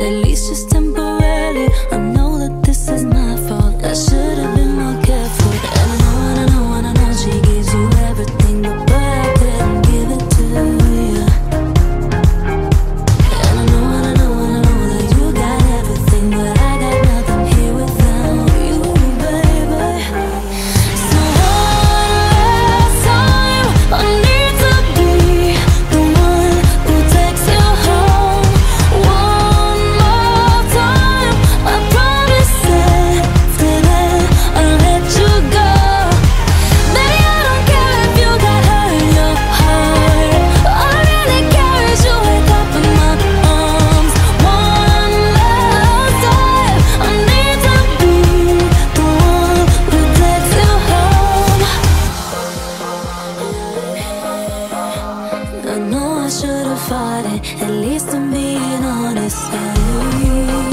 at least just I should have fought it. At least I'm being honest.